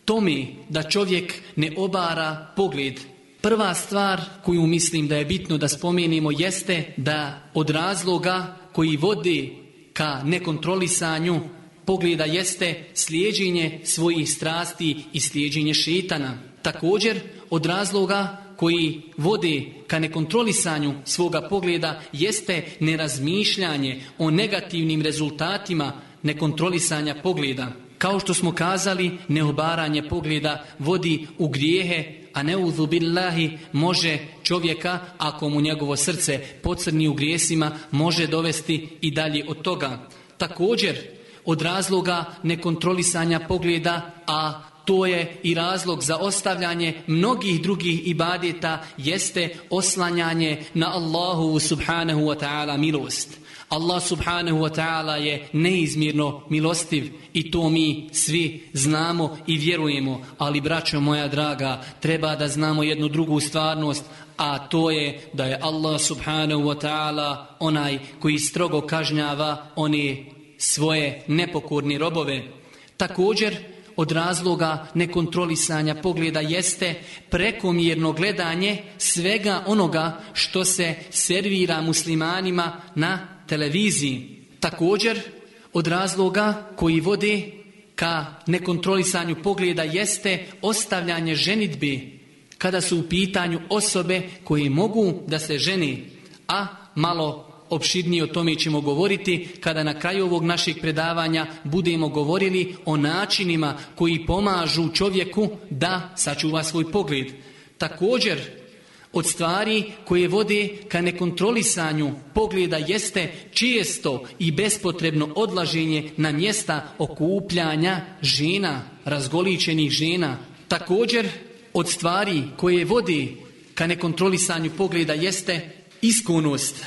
tome da čovjek ne obara pogled. Prva stvar koju mislim da je bitno da spomenemo jeste da od razloga koji vode ka nekontrolisanju pogleda jeste slijeđenje svojih strasti i slijeđenje šetana. Također od razloga koji vode ka nekontrolisanju svoga pogleda jeste nerazmišljanje o negativnim rezultatima nekontrolisanja pogleda. Kao što smo kazali, neobaranje pogleda vodi u grijehe, a ne u billahi može čovjeka, ako mu njegovo srce pocrni u grijesima, može dovesti i dalje od toga. Također, od razloga nekontrolisanja pogleda, a to je i razlog za ostavljanje mnogih drugih ibadeta, jeste oslanjanje na Allahu subhanahu wa ta'ala milost. Allah subhanahu wa ta'ala je neizmjerno milostiv i to mi svi znamo i vjerujemo. Ali braćo moja draga, treba da znamo jednu drugu stvarnost, a to je da je Allah subhanahu wa ta'ala onaj koji strogo kažnjava one svoje nepokorni robove. Također, od razloga nekontrolisanja pogleda jeste prekomjerno gledanje svega onoga što se servira muslimanima na televiziji. Također, od razloga koji vode ka nekontrolisanju pogleda jeste ostavljanje ženitbe kada su u pitanju osobe koje mogu da se ženi, a malo opširnije o tome ćemo govoriti kada na kraju ovog našeg predavanja budemo govorili o načinima koji pomažu čovjeku da sačuva svoj pogled. Također, od stvari koje vode ka nekontrolisanju pogleda jeste čijesto i bespotrebno odlaženje na mjesta okupljanja žena, razgoličenih žena. Također, od stvari koje vode ka nekontrolisanju pogleda jeste iskonost.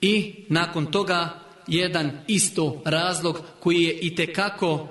I nakon toga jedan isto razlog koji je i kako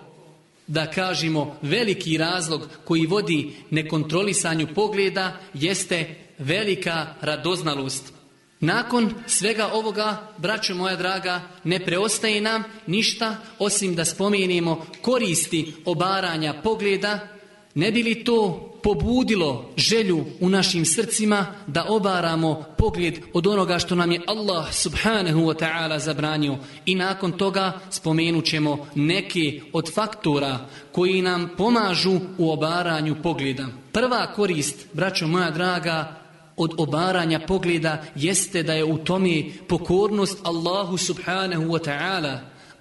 da kažemo veliki razlog koji vodi nekontrolisanju pogleda jeste velika radoznalost. Nakon svega ovoga, braćo moja draga, ne preostaje nam ništa osim da spomenemo koristi obaranja pogleda, ne bi li to pobudilo želju u našim srcima da obaramo pogled od onoga što nam je Allah subhanahu wa ta'ala zabranio i nakon toga spomenut ćemo neke od faktora koji nam pomažu u obaranju pogleda. Prva korist, braćo moja draga, od obaranja pogleda jeste da je u tome pokornost Allahu subhanahu wa ta'ala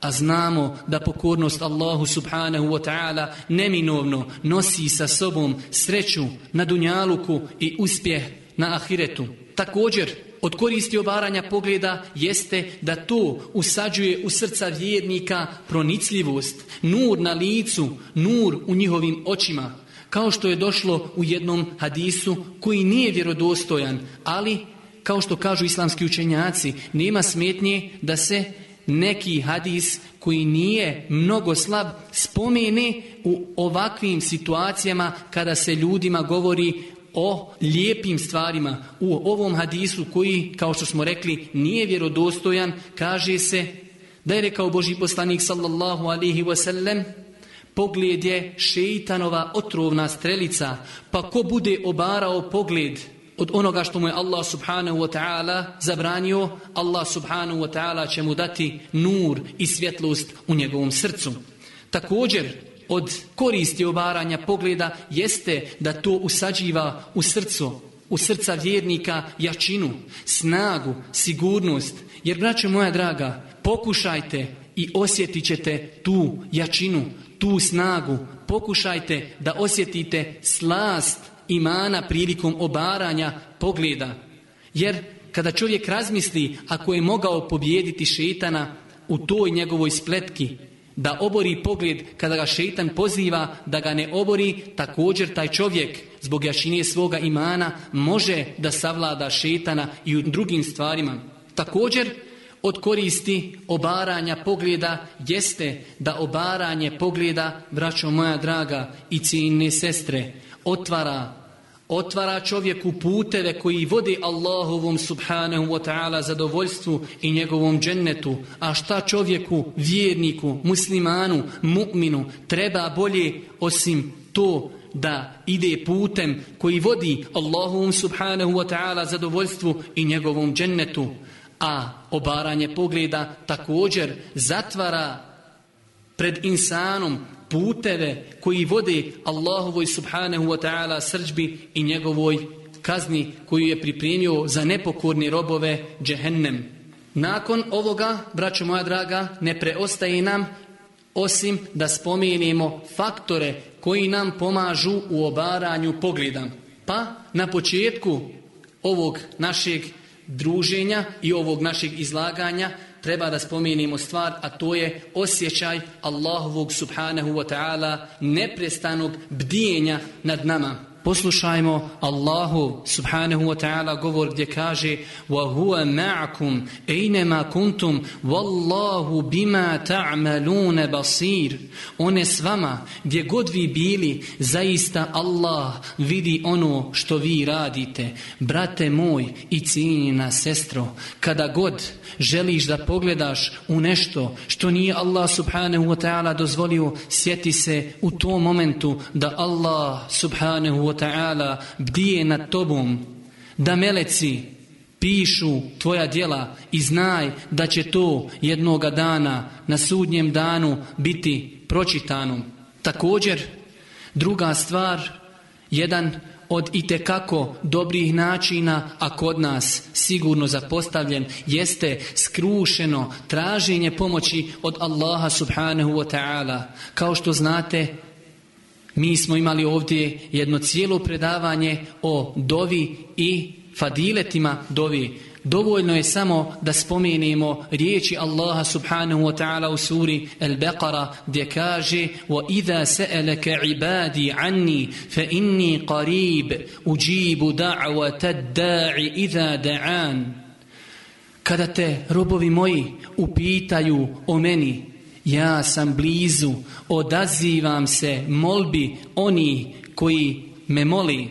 a znamo da pokornost Allahu subhanahu wa ta'ala neminovno nosi sa sobom sreću na dunjaluku i uspjeh na ahiretu. Također, od koristi obaranja pogleda jeste da to usađuje u srca vjernika pronicljivost, nur na licu, nur u njihovim očima, kao što je došlo u jednom hadisu koji nije vjerodostojan, ali kao što kažu islamski učenjaci, nema smetnje da se neki hadis koji nije mnogo slab spomene u ovakvim situacijama kada se ljudima govori o lijepim stvarima. U ovom hadisu koji, kao što smo rekli, nije vjerodostojan, kaže se da je rekao Boži poslanik sallallahu alihi wasallam Pogled je šeitanova otrovna strelica, pa ko bude obarao pogled od onoga što mu je Allah subhanahu wa ta'ala zabranio, Allah subhanahu wa ta'ala će mu dati nur i svjetlost u njegovom srcu. Također, od koristi obaranja pogleda jeste da to usađiva u srcu, u srca vjernika jačinu, snagu, sigurnost. Jer, braćo moja draga, pokušajte i osjetit ćete tu jačinu, tu snagu. Pokušajte da osjetite slast imana prilikom obaranja pogleda. Jer kada čovjek razmisli ako je mogao pobijediti šeitana u toj njegovoj spletki, da obori pogled kada ga šeitan poziva da ga ne obori, također taj čovjek zbog jačine svoga imana može da savlada šeitana i u drugim stvarima. Također od koristi obaranja pogleda jeste da obaranje pogleda, braćo moja draga i cijenine sestre, otvara otvara čovjeku puteve koji vodi Allahovom subhanahu wa ta'ala zadovoljstvu i njegovom džennetu. A šta čovjeku, vjerniku, muslimanu, mu'minu treba bolje osim to da ide putem koji vodi Allahovom subhanahu wa ta'ala zadovoljstvu i njegovom džennetu. A obaranje pogleda također zatvara pred insanom puteve koji vode Allahovoj subhanahu wa ta'ala srđbi i njegovoj kazni koju je pripremio za nepokorne robove džehennem. Nakon ovoga, braćo moja draga, ne preostaje nam osim da spomenemo faktore koji nam pomažu u obaranju pogleda. Pa na početku ovog našeg druženja i ovog našeg izlaganja treba da spomenimo stvar, a to je osjećaj Allahovog subhanahu wa ta'ala neprestanog bdijenja nad nama. Poslušajmo Allahu subhanahu wa ta'ala govor gdje kaže وَهُوَ مَعْكُمْ اَيْنَمَا كُنْتُمْ وَاللَّهُ بِمَا تَعْمَلُونَ بَصِيرٌ On je s vama gdje god vi bili zaista Allah vidi ono što vi radite. Brate moj i cijenjena sestro kada god želiš da pogledaš u nešto što nije Allah subhanahu wa ta'ala dozvolio sjeti se u tom momentu da Allah subhanahu wa ta'ala bdije nad tobom, da meleci pišu tvoja djela i znaj da će to jednoga dana na sudnjem danu biti pročitano. Također, druga stvar, jedan od itekako dobrih načina, a kod nas sigurno zapostavljen, jeste skrušeno traženje pomoći od Allaha subhanahu wa ta'ala. Kao što znate, mi smo imali ovdje jedno cijelo predavanje o dovi i fadiletima dovi. Dovoljno je samo da spomenemo riječi Allaha subhanahu wa ta'ala u suri Al-Baqara gdje kaže وَإِذَا سَأَلَكَ عِبَادِي عَنِّي فَإِنِّي قَرِيبٌ أُجِيبُ دَعْوَةَ الدَّاعِ إِذَا دَعَانِ Kada te robovi moji upitaju o meni, ja sam blizu, odazivam se molbi oni koji me moli.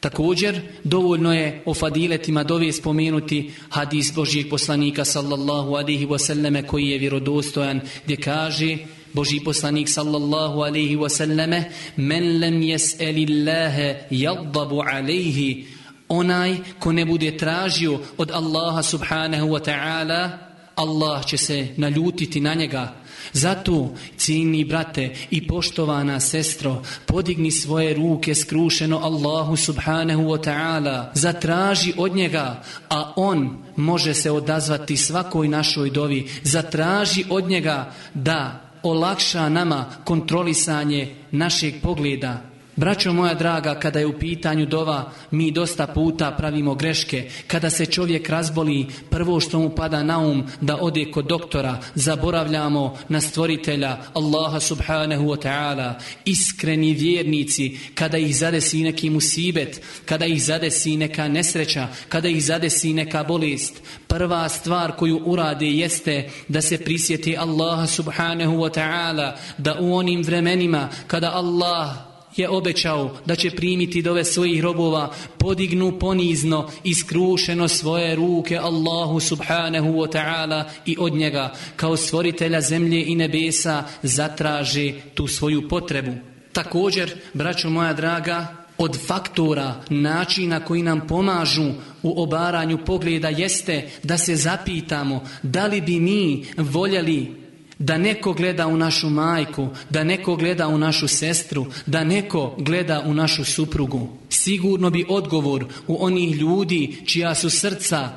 Također, dovoljno je o fadiletima dove spomenuti hadis Božijeg poslanika sallallahu alihi wasallame koji je vjerodostojan gdje kaže Božji poslanik sallallahu alihi wasallame men lem jes'elillahe jaddabu alejhi onaj ko ne bude tražio od Allaha subhanahu wa ta'ala Allah će se naljutiti na njega zato, cijenni brate i poštovana sestro, podigni svoje ruke skrušeno Allahu subhanahu wa ta'ala, zatraži od njega, a on može se odazvati svakoj našoj dovi, zatraži od njega da olakša nama kontrolisanje našeg pogleda, Braćo moja draga, kada je u pitanju dova, mi dosta puta pravimo greške. Kada se čovjek razboli, prvo što mu pada na um da ode kod doktora, zaboravljamo na stvoritelja Allaha subhanahu wa ta'ala. Iskreni vjernici, kada ih zadesi neki musibet, kada ih zadesi neka nesreća, kada ih zadesi neka bolest, prva stvar koju urade jeste da se prisjeti Allaha subhanahu wa ta'ala, da u onim vremenima kada Allah je obećao da će primiti dove svojih robova, podignu ponizno i skrušeno svoje ruke Allahu subhanahu wa ta'ala i od njega kao stvoritelja zemlje i nebesa zatraži tu svoju potrebu. Također, braćo moja draga, od faktora, načina koji nam pomažu u obaranju pogleda jeste da se zapitamo da li bi mi voljeli da neko gleda u našu majku, da neko gleda u našu sestru, da neko gleda u našu suprugu. Sigurno bi odgovor u onih ljudi čija su srca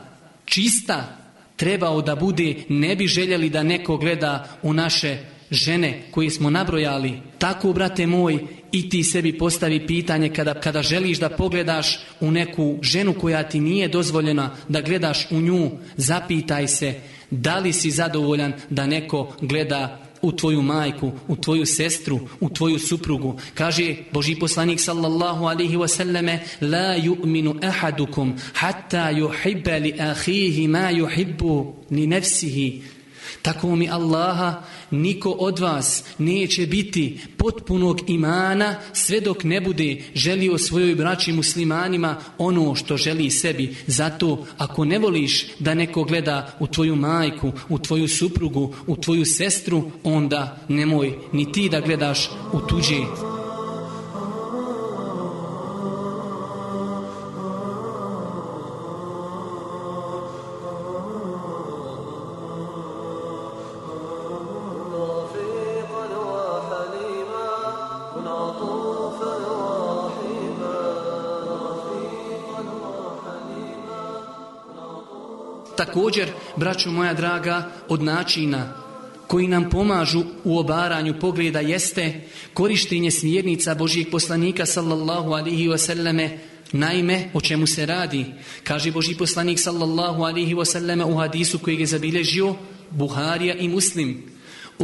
čista trebao da bude ne bi željeli da neko gleda u naše žene koje smo nabrojali. Tako, brate moj, i ti sebi postavi pitanje kada, kada želiš da pogledaš u neku ženu koja ti nije dozvoljena da gledaš u nju, zapitaj se da li si zadovoljan da neko gleda u tvoju majku, u tvoju sestru, u tvoju suprugu. Kaže Boži poslanik sallallahu alaihi wasallame La yu'minu ahadukum hatta yuhibba li ahihi ma yuhibbu ni nefsihi. Tako mi Allaha niko od vas neće biti potpunog imana sve dok ne bude želio svojoj braći muslimanima ono što želi sebi. Zato ako ne voliš da neko gleda u tvoju majku, u tvoju suprugu, u tvoju sestru, onda nemoj ni ti da gledaš u tuđe. Također, braćo moja draga, od načina koji nam pomažu u obaranju pogleda jeste korištenje smjernica Božijeg poslanika sallallahu alihi wasallame Naime, o čemu se radi? Kaže Boži poslanik sallallahu alihi wasallame u hadisu kojeg je zabilježio Buharija i Muslim.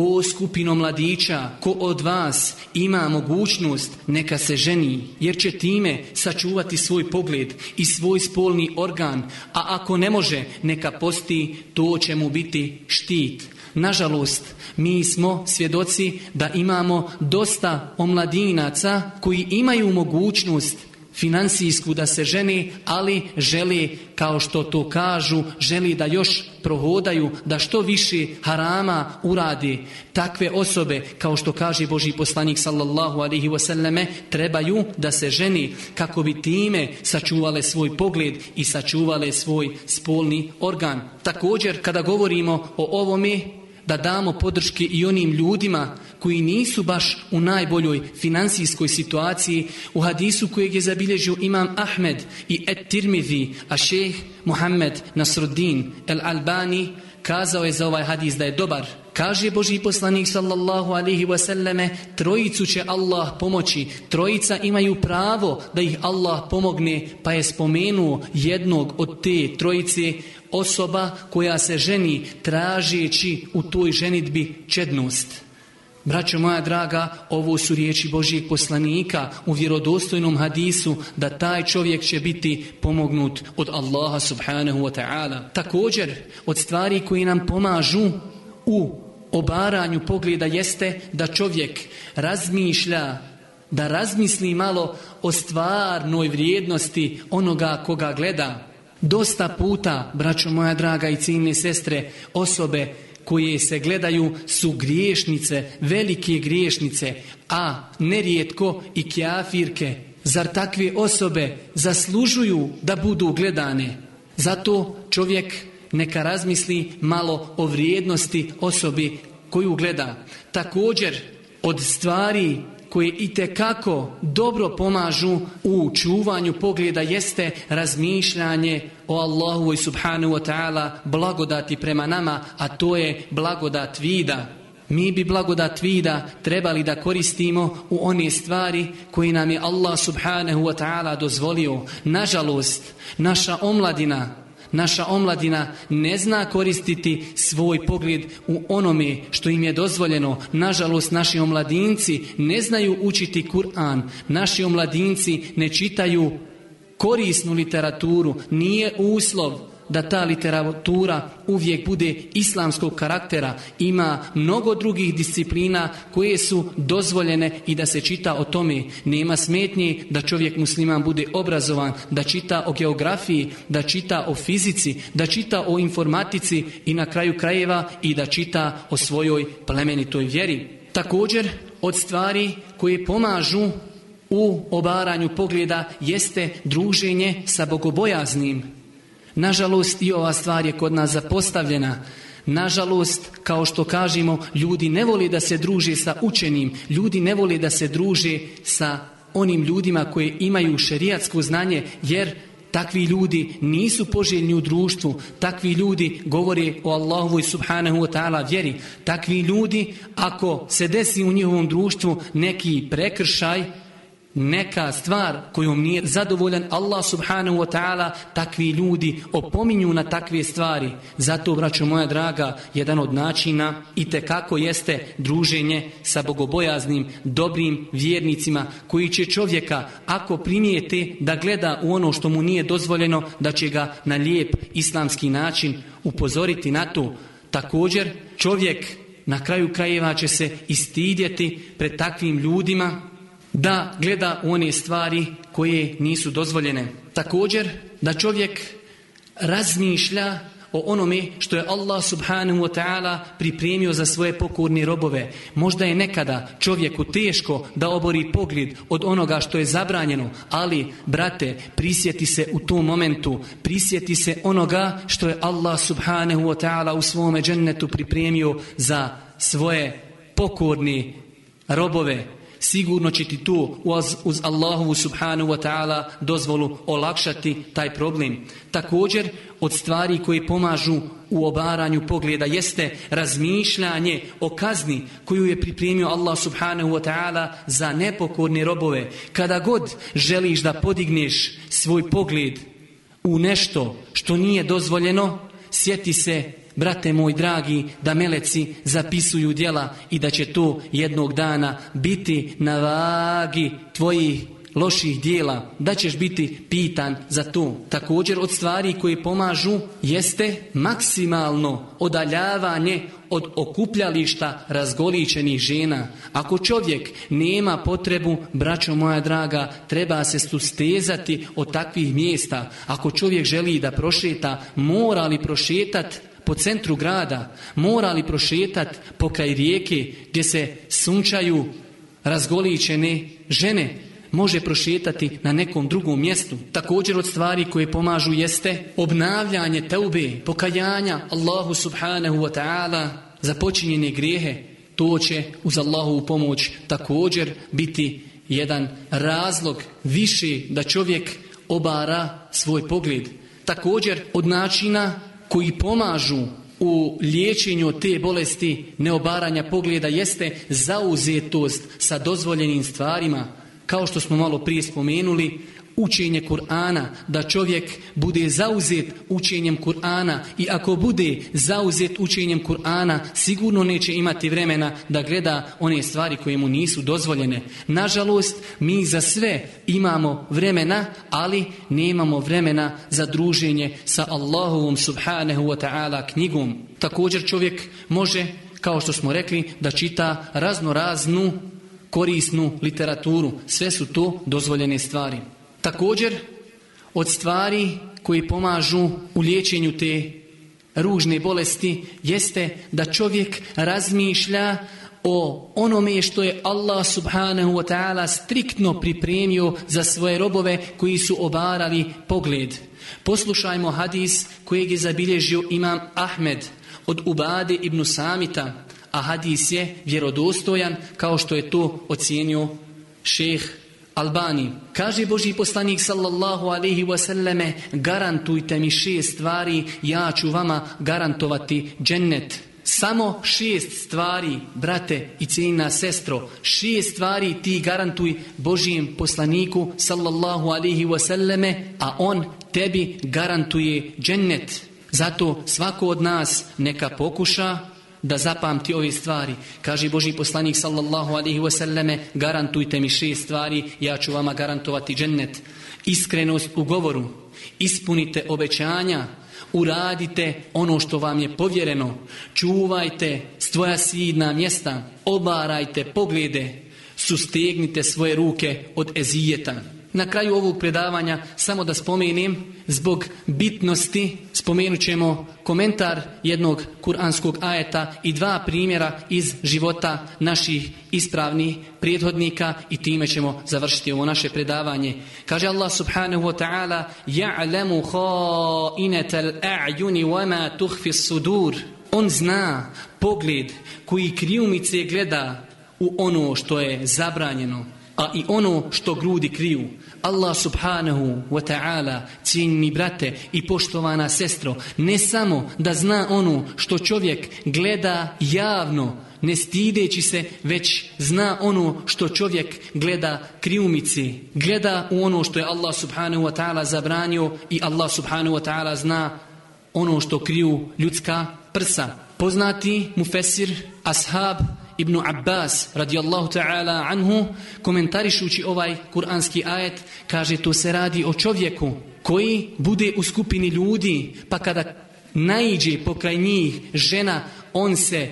O skupino mladića, ko od vas ima mogućnost, neka se ženi, jer će time sačuvati svoj pogled i svoj spolni organ, a ako ne može, neka posti, to će mu biti štit. Nažalost, mi smo svjedoci da imamo dosta omladinaca koji imaju mogućnost financijsku da se ženi, ali želi, kao što to kažu, želi da još prohodaju, da što više harama uradi. Takve osobe, kao što kaže Boži poslanik sallallahu alihi wasallame, trebaju da se ženi kako bi time sačuvale svoj pogled i sačuvale svoj spolni organ. Također, kada govorimo o ovome, da damo podrške i onim ljudima koji nisu baš u najboljoj financijskoj situaciji u hadisu kojeg je zabilježio imam Ahmed i Et Tirmidhi, a šeh Muhammed Nasruddin El Albani kazao je za ovaj hadis da je dobar. Kaže Boži poslanik sallallahu alihi wasallame, trojicu će Allah pomoći, trojica imaju pravo da ih Allah pomogne, pa je spomenuo jednog od te trojice osoba koja se ženi tražeći u toj ženitbi čednost. Braćo moja draga, ovo su riječi Božijeg poslanika u vjerodostojnom hadisu da taj čovjek će biti pomognut od Allaha subhanahu wa ta'ala. Također, od stvari koji nam pomažu u obaranju pogleda jeste da čovjek razmišlja, da razmisli malo o stvarnoj vrijednosti onoga koga gleda. Dosta puta, braćo moja draga i ciljne sestre, osobe koje se gledaju su griješnice, velike griješnice, a nerijetko i kjafirke. Zar takve osobe zaslužuju da budu gledane? Zato čovjek neka razmisli malo o vrijednosti osobi koju gleda. Također, od stvari koje i kako dobro pomažu u čuvanju pogleda jeste razmišljanje o Allahu i subhanahu wa ta'ala blagodati prema nama, a to je blagodat vida. Mi bi blagodat vida trebali da koristimo u one stvari koje nam je Allah subhanahu wa ta'ala dozvolio. Nažalost, naša omladina Naša omladina ne zna koristiti svoj pogled u onome što im je dozvoljeno. Nažalost, naši omladinci ne znaju učiti Kur'an. Naši omladinci ne čitaju korisnu literaturu. Nije uslov da ta literatura uvijek bude islamskog karaktera, ima mnogo drugih disciplina koje su dozvoljene i da se čita o tome. Nema smetnje da čovjek musliman bude obrazovan, da čita o geografiji, da čita o fizici, da čita o informatici i na kraju krajeva i da čita o svojoj plemenitoj vjeri. Također, od stvari koje pomažu u obaranju pogleda jeste druženje sa bogobojaznim Nažalost i ova stvar je kod nas zapostavljena. Nažalost, kao što kažemo, ljudi ne voli da se druže sa učenim, ljudi ne voli da se druže sa onim ljudima koji imaju šerijatsko znanje, jer takvi ljudi nisu poželjni u društvu, takvi ljudi govore o Allahovoj subhanahu wa ta'ala vjeri, takvi ljudi ako se desi u njihovom društvu neki prekršaj, neka stvar kojom nije zadovoljan Allah subhanahu wa ta'ala, takvi ljudi opominju na takve stvari. Zato, braćo moja draga, jedan od načina i kako jeste druženje sa bogobojaznim, dobrim vjernicima koji će čovjeka, ako primijete da gleda u ono što mu nije dozvoljeno, da će ga na lijep islamski način upozoriti na to. Također, čovjek na kraju krajeva će se istidjeti pred takvim ljudima da gleda u one stvari koje nisu dozvoljene. Također da čovjek razmišlja o onome što je Allah subhanahu wa ta'ala pripremio za svoje pokorne robove. Možda je nekada čovjeku teško da obori pogled od onoga što je zabranjeno, ali, brate, prisjeti se u tom momentu, prisjeti se onoga što je Allah subhanahu wa ta'ala u svome džennetu pripremio za svoje pokorne robove sigurno će ti to uz, uz Allahovu subhanahu wa ta'ala dozvolu olakšati taj problem. Također, od stvari koje pomažu u obaranju pogleda jeste razmišljanje o kazni koju je pripremio Allah subhanahu wa ta'ala za nepokorne robove. Kada god želiš da podigneš svoj pogled u nešto što nije dozvoljeno, sjeti se brate moj dragi, da meleci zapisuju djela i da će to jednog dana biti na vagi tvojih loših dijela, da ćeš biti pitan za to. Također od stvari koje pomažu jeste maksimalno odaljavanje od okupljališta razgoličenih žena. Ako čovjek nema potrebu, braćo moja draga, treba se sustezati od takvih mjesta. Ako čovjek želi da prošeta, mora li prošetati po centru grada, mora li prošetati pokraj rijeke gdje se sunčaju razgoličene žene, može prošetati na nekom drugom mjestu. Također od stvari koje pomažu jeste obnavljanje teube, pokajanja Allahu subhanahu wa ta'ala za počinjene grijehe. To će uz Allahovu pomoć također biti jedan razlog više da čovjek obara svoj pogled. Također od načina koji pomažu u liječenju te bolesti neobaranja pogleda jeste zauzetost sa dozvoljenim stvarima. Kao što smo malo prije spomenuli, učenje Kur'ana, da čovjek bude zauzet učenjem Kur'ana i ako bude zauzet učenjem Kur'ana, sigurno neće imati vremena da gleda one stvari koje mu nisu dozvoljene. Nažalost, mi za sve imamo vremena, ali nemamo vremena za druženje sa Allahovom subhanahu wa ta'ala knjigom. Također čovjek može, kao što smo rekli, da čita razno raznu korisnu literaturu. Sve su to dozvoljene stvari. Također, od stvari koji pomažu u liječenju te ružne bolesti jeste da čovjek razmišlja o onome što je Allah subhanahu wa ta'ala striktno pripremio za svoje robove koji su obarali pogled. Poslušajmo hadis kojeg je zabilježio imam Ahmed od Ubade ibn Samita, a hadis je vjerodostojan kao što je to ocijenio šeh Albani. Kaže Boži poslanik sallallahu alaihi wasallame garantujte mi šest stvari, ja ću vama garantovati džennet. Samo šest stvari, brate i cijenina sestro, šest stvari ti garantuj Božijem poslaniku sallallahu alaihi wasallame, a on tebi garantuje džennet. Zato svako od nas neka pokuša da zapamti ove stvari. Kaže Boži poslanik sallallahu alaihi wasallame, garantujte mi šest stvari, ja ću vama garantovati džennet. Iskrenost u govoru, ispunite obećanja, uradite ono što vam je povjereno, čuvajte svoja sidna mjesta, obarajte poglede, sustegnite svoje ruke od ezijeta. Na kraju ovog predavanja samo da spomenem zbog bitnosti spomenut ćemo komentar jednog kuranskog ajeta i dva primjera iz života naših ispravnih prijethodnika i time ćemo završiti ovo naše predavanje. Kaže Allah subhanahu wa ta'ala Ja'lamu kha'inetal a'yuni wama tuhfi sudur On zna pogled koji krijumice gleda u ono što je zabranjeno a i ono što grudi kriju. Allah subhanahu wa ta'ala, cijenjeni brate i poštovana sestro, ne samo da zna ono što čovjek gleda javno, ne stideći se, već zna ono što čovjek gleda krijumici, gleda u ono što je Allah subhanahu wa ta'ala zabranio i Allah subhanahu wa ta'ala zna ono što kriju ljudska prsa. Poznati mufesir, ashab, Ibn Abbas radijallahu ta'ala anhu komentarišući ovaj kuranski ajet kaže to se radi o čovjeku koji bude u skupini ljudi pa kada naiđe pokraj njih žena on se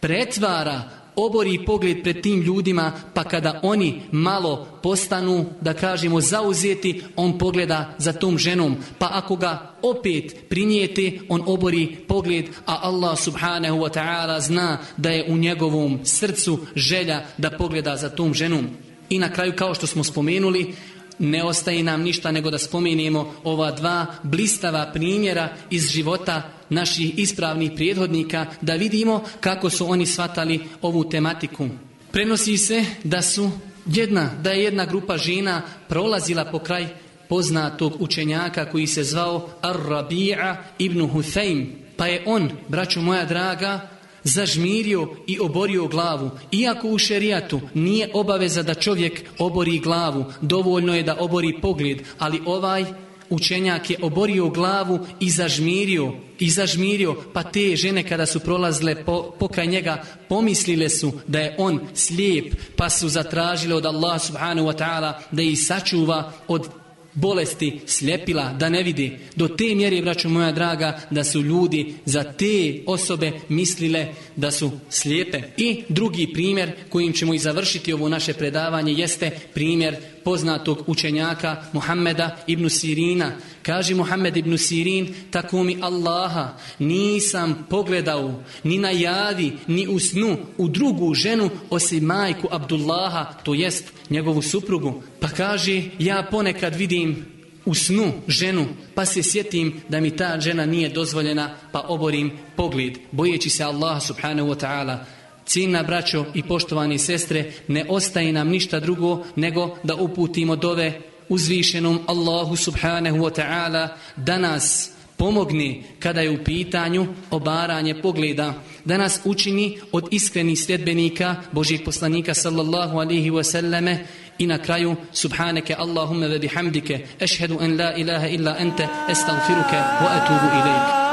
pretvara obori pogled pred tim ljudima, pa kada oni malo postanu, da kažemo, zauzeti, on pogleda za tom ženom. Pa ako ga opet primijete, on obori pogled, a Allah subhanahu wa ta'ala zna da je u njegovom srcu želja da pogleda za tom ženom. I na kraju, kao što smo spomenuli, ne ostaje nam ništa nego da spomenemo ova dva blistava primjera iz života naših ispravnih prijedhodnika da vidimo kako su oni shvatali ovu tematiku. Prenosi se da su jedna, da je jedna grupa žena prolazila po kraj poznatog učenjaka koji se zvao Ar-Rabi'a ibn Huthaim. Pa je on, braćo moja draga, zažmirio i oborio glavu. Iako u šerijatu nije obaveza da čovjek obori glavu, dovoljno je da obori pogled, ali ovaj učenjak je oborio glavu i zažmirio, i zažmirio, pa te žene kada su prolazile po, pokraj njega, pomislile su da je on slijep, pa su zatražile od Allah subhanahu wa ta'ala da ih sačuva od bolesti sljepila da ne vidi. Do te mjere, braćo moja draga, da su ljudi za te osobe mislile da su slijepe. I drugi primjer kojim ćemo i završiti ovo naše predavanje jeste primjer poznatog učenjaka Muhammeda ibn Sirina. Kaže Muhammed ibn Sirin, tako mi Allaha nisam pogledao ni na javi, ni u snu u drugu ženu osim majku Abdullaha, to jest njegovu suprugu. Pa kaže, ja ponekad vidim u snu ženu, pa se sjetim da mi ta žena nije dozvoljena, pa oborim pogled, bojeći se Allaha subhanahu wa ta'ala. Cijena braćo i poštovani sestre, ne ostaje nam ništa drugo nego da uputimo dove uzvišenom Allahu subhanahu wa ta'ala da nas pomogne kada je u pitanju obaranje pogleda, da nas učini od iskrenih sljedbenika Božih poslanika sallallahu alihi wasallame i na kraju subhaneke Allahumma ve bihamdike ešhedu en la ilaha illa ente estagfiruke wa atubu ilaik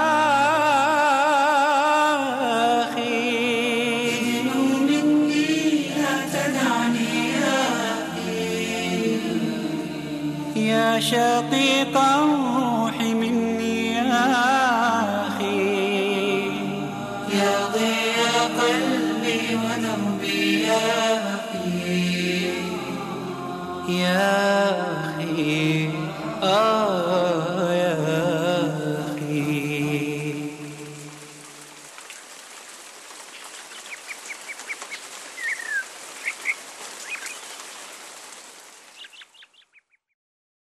شقيق روحي مني يا أخي. يا ضياء قلبي ودربي يا أخي. يا أخي. آه.